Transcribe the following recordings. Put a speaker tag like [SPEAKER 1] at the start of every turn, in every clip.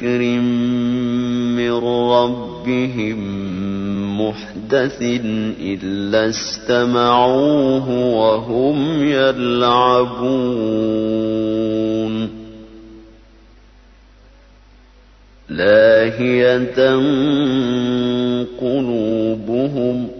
[SPEAKER 1] ذكر من ربهم محدث إلا استمعوه وهم يلعبون لاهية قلوبهم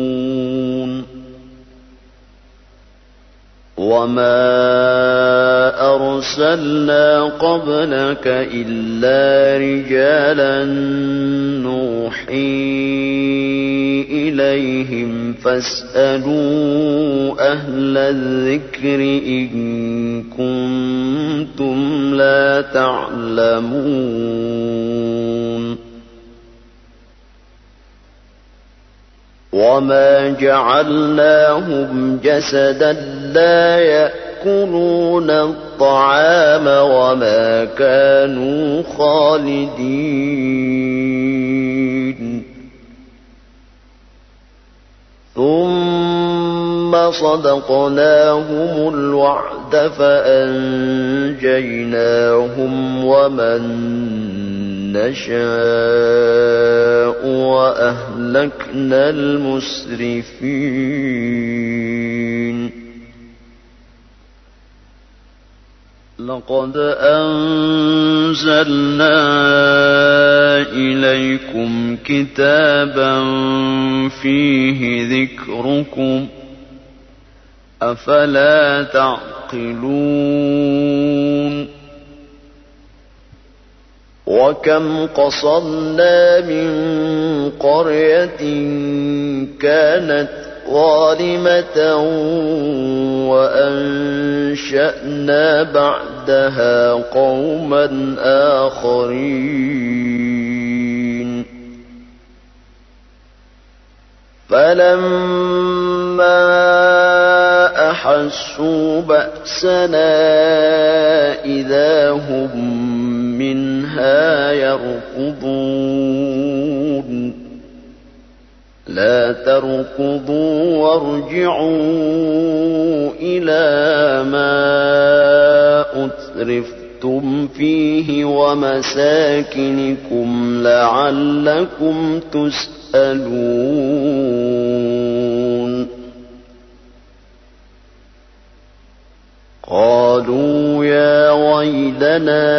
[SPEAKER 1] وما أرسلنا قبلك إلا رجالا نوحي إليهم فاسألوا أهل الذكر إن كنتم لا تعلمون وما جعلناهم جسدا لا يأكلون الطعام وما كانوا خالدين. ثم صدقناهم الوعد فأنجيناهم ومن نشاء وأهلكنا المسرفين. لقد أنزلنا إليكم كتابا فيه ذكركم أفلا تعقلون وكم قصرنا من قرية كانت ظالمة وأنشأنا بعدها قوما آخرين فلما أحسوا بأسنا إذا هم منها يركضون لا تركضوا وارجعوا إلى ما أترفتم فيه ومساكنكم لعلكم تسألون. قالوا يا ويلنا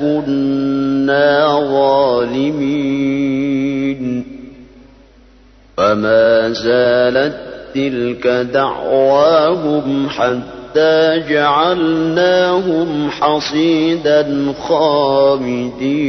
[SPEAKER 1] كنا ظالمين فما زالت تلك دعواهم حتى جعلناهم حصيدا خامدين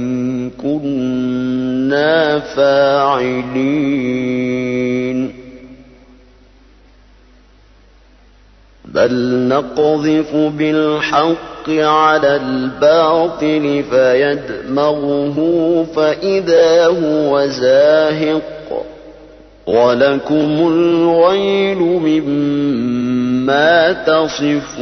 [SPEAKER 1] كنا فاعلين. بل نقذف بالحق على الباطل فيدمغه فإذا هو زاهق. ولكم الويل مما تصفون.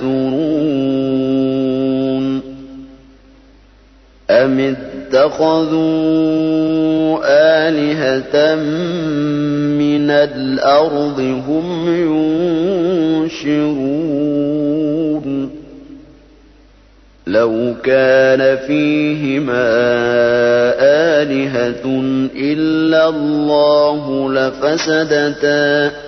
[SPEAKER 1] يفترون أم اتخذوا آلهة من الأرض هم ينشرون؟ لو كان فيهما آلهة إلا الله لفسدتا.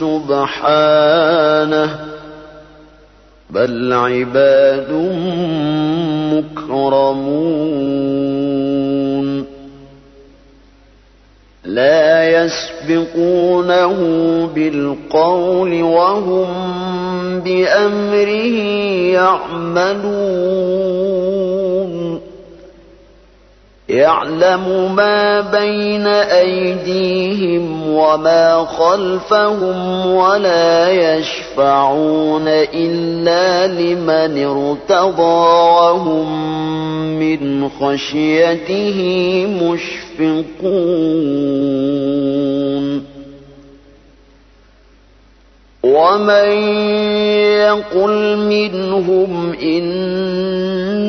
[SPEAKER 1] سبحانه بل عباد مكرمون. لا يسبقونه بالقول وهم بأمره يعملون. يعلم ما بين أيديهم وما خلفهم ولا يشفعون إلا لمن ارتضى وهم من خشيته مشفقون. ومن يقل منهم إني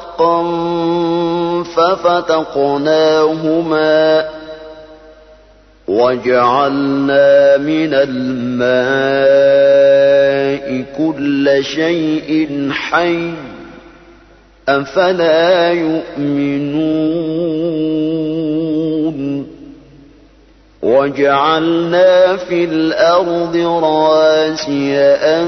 [SPEAKER 1] ففتقناهما وجعلنا من الماء كل شيء حي أفلا يؤمنون وجعلنا في الأرض رواسي أن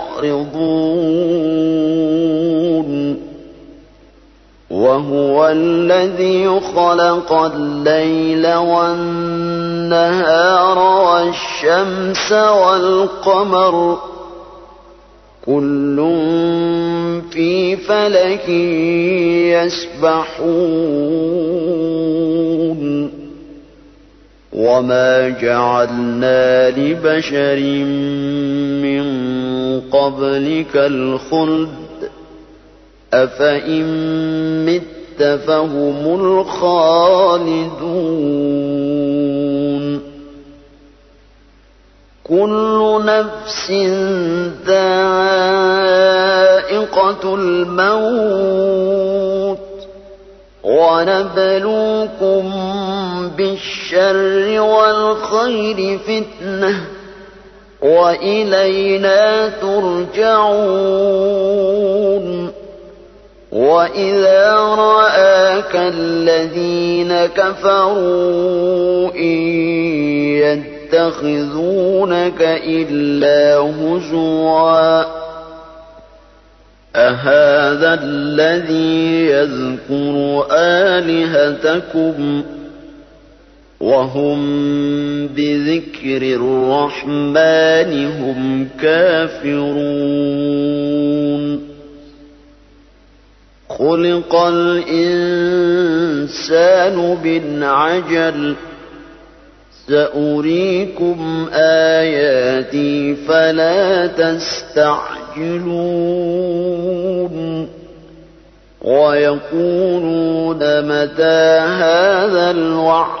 [SPEAKER 1] وهو الذي خلق الليل والنهار والشمس والقمر. كل في فلك يسبحون. وما جعلنا لبشر من قبلك الخلد أفإن مت فهم الخالدون. كل نفس ذائقة الموت ونبلوكم بالشر والخير فتنة. وإلينا ترجعون. وإذا رآك الذين كفروا إن يتخذونك إلا هزوا. أهذا الذي يذكر آلهتكم؟ وهم بذكر الرحمن هم كافرون. خلق الإنسان بالعجل سأريكم آياتي فلا تستعجلون. ويقولون متى هذا الوعد؟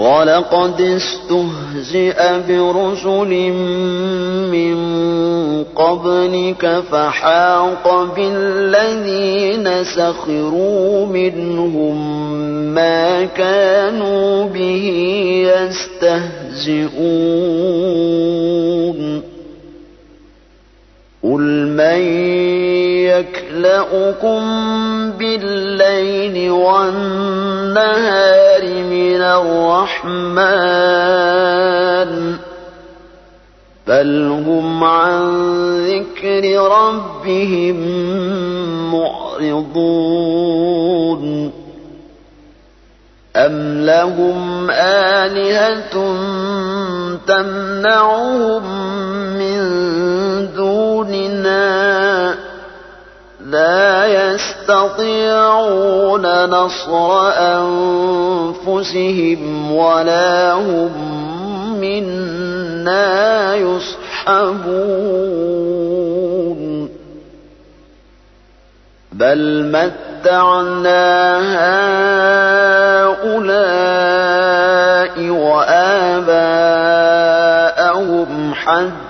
[SPEAKER 1] ولقد استهزئ برسل من قبلك فحاق بالذين سخروا منهم ما كانوا به يستهزئون. قل من يكلأكم بالليل والنهار من الرحمن. بل هم عن ذكر ربهم معرضون. أم لهم آلهة تمنعهم لا يستطيعون نصر أنفسهم ولا هم منا يصحبون. بل متعنا هؤلاء وآباءهم حتى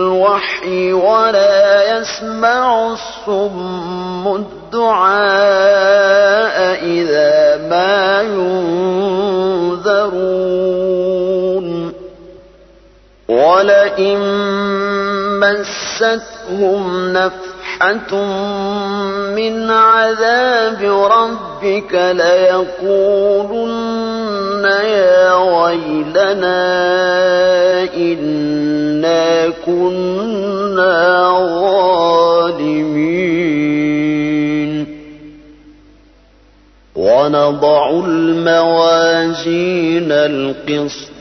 [SPEAKER 1] بالوحي ولا يسمع الصم الدعاء إذا ما ينذرون. ولئن مستهم من عذاب ربك ليقولن يا ويلنا إنا كنا ظالمين ونضع الموازين القسط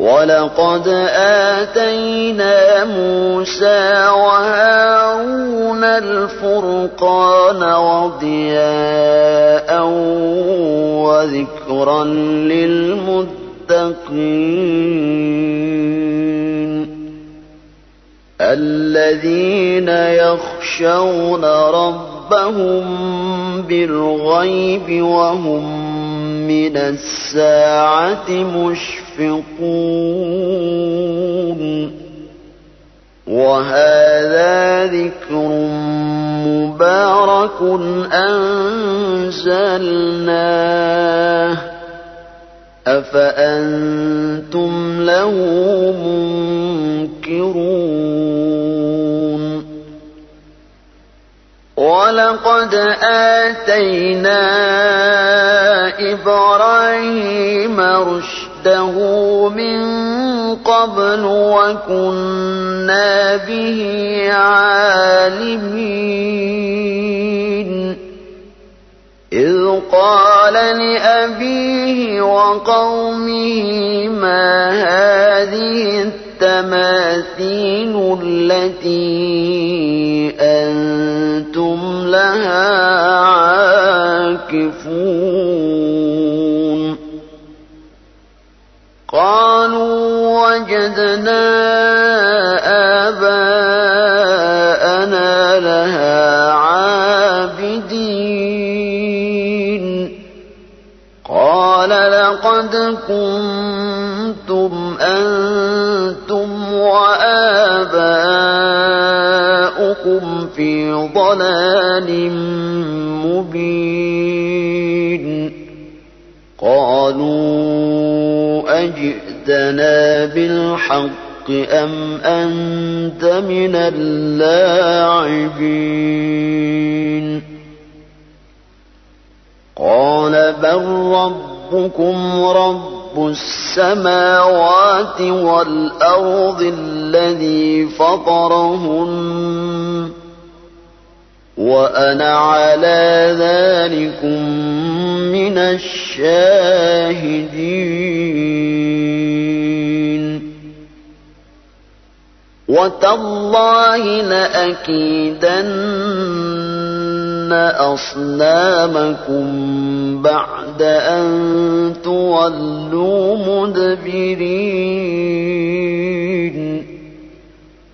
[SPEAKER 1] ولقد آتينا موسى وهارون الفرقان وضياء وذكرا للمتقين الذين يخشون ربهم بالغيب وهم من الساعة مشفقون. وهذا ذكر مبارك أنزلناه. أفأنتم له منكرون؟ ولقد آتينا إبراهيم رشده من قبل وكنا به عالمين. إذ قال لأبيه وقومه ما هذه التماثيل التي أنتم لها عاكفون. قالوا وجدنا آباءنا لها عابدين. قال لقد كنتم أنتم وآباؤكم في ضلال مبين. قالوا أجئتنا بالحق أم أنت من اللاعبين؟ قال بل ربكم رب السماوات والأرض الذي فطرهن. وأنا على ذلكم من الشاهدين. وتالله لأكيدن أصنامكم بعد أن تولوا مدبرين.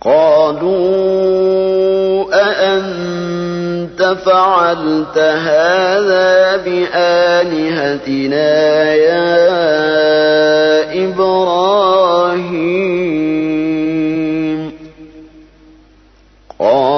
[SPEAKER 1] قالوا أأنت فعلت هذا بآلهتنا يا إبراهيم؟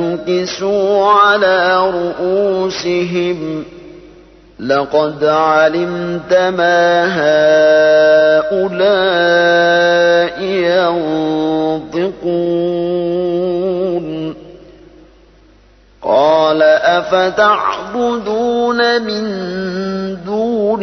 [SPEAKER 1] نكسوا على رؤوسهم. لقد علمت ما هؤلاء ينطقون. قال أفتعبدون من دون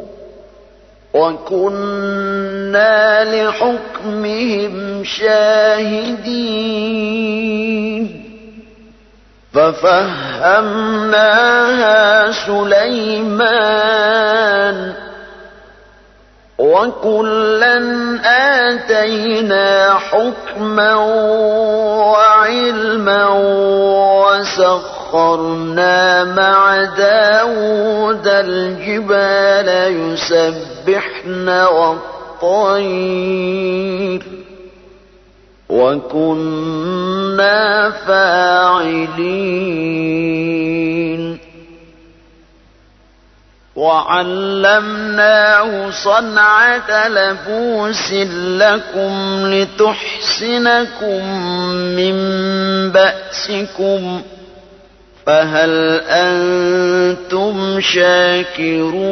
[SPEAKER 1] وكنا لحكمهم شاهدين. ففهمناها سليمان. وكلا آتينا حكما وعلما وسخرنا مع داود الجبال يسبحن والطير وكنا فاعلين وعلمناه صنعة لبوس لكم لتحسنكم من بأسكم فهل أنتم شاكرون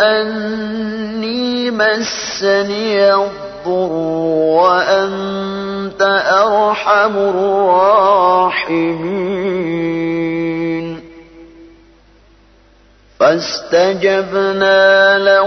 [SPEAKER 1] أني مسني الضر وأنت أرحم الراحمين. فاستجبنا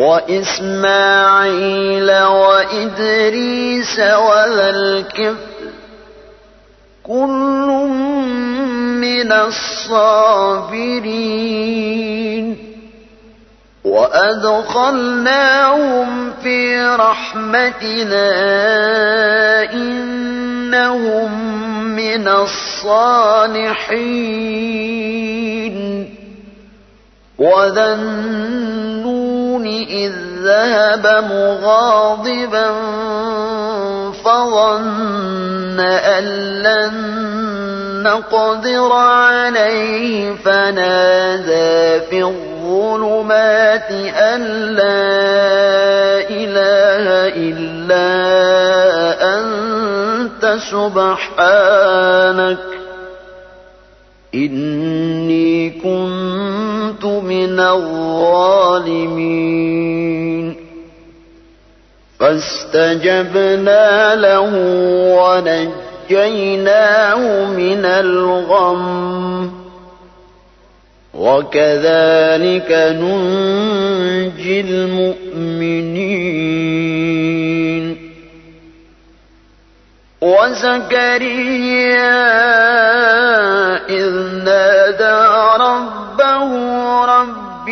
[SPEAKER 1] وإسماعيل وإدريس وذا كل من الصابرين. وأدخلناهم في رحمتنا إنهم من الصالحين. وذا النون إذ ذهب مغاضبا فظن أن لن نقدر عليه فنادى في الظلمات أن لا إله إلا أنت سبحانك إني كنت من الظالمين. فاستجبنا له ونجيناه من الغم. وكذلك ننجي المؤمنين. وزكريا إذ نادى ربه رب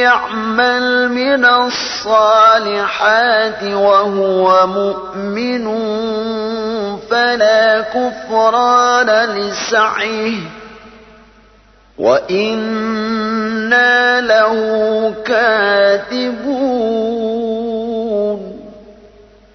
[SPEAKER 1] يعمل من الصالحات وهو مؤمن فلا كفران لسعيه وإنا له كاتبون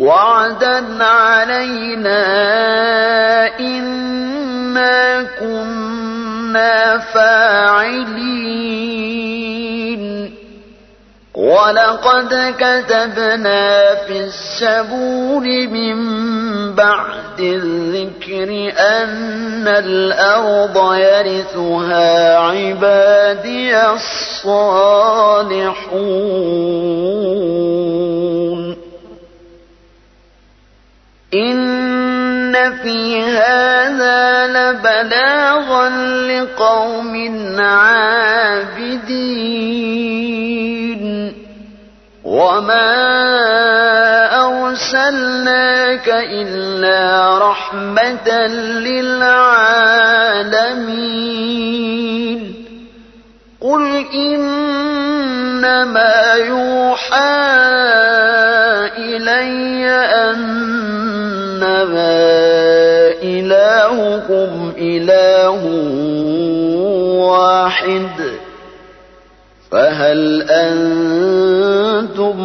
[SPEAKER 1] وعدا علينا إنا كنا فاعلين. ولقد كتبنا في السبور من بعد الذكر أن الأرض يرثها عبادي الصالحون. إن في هذا لبلاغا لقوم عابدين وما أرسلناك إلا رحمة للعالمين قل إنما يوحى إلي أنما إلهكم إله واحد. فهل أنتم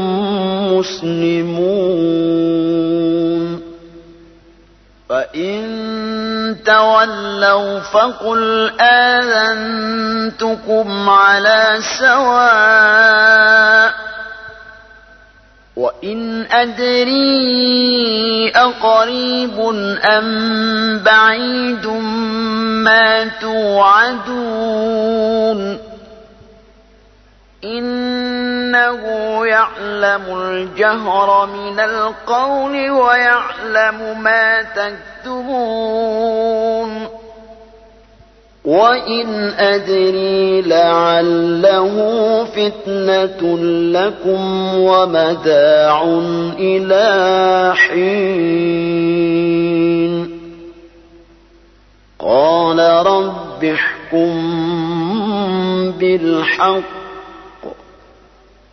[SPEAKER 1] مسلمون؟ فإن تولوا فقل آذنتكم على سواء وإن أدري أقريب أم بعيد ما توعدون إنه يعلم الجهر من القول ويعلم ما تكتبون وإن أدري لعله فتنة لكم ومتاع إلى حين قال رب احكم بالحق